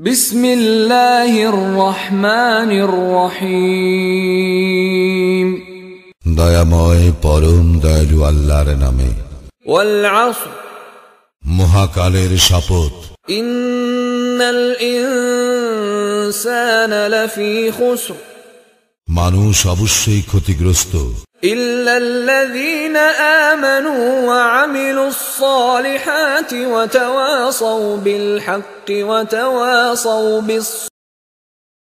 بسم الله الرحمن الرحيم দয়াময় পরম দয়ালু আল্লাহর নামে والعصر মহাকালের শপথ إن الإنسان لفي خسر মানুষ অবশ্যই ক্ষতিগ্রস্ত إلا الذين آمنوا وعملوا الصالحات وتواصوا بالحق وتواصوا بالصبر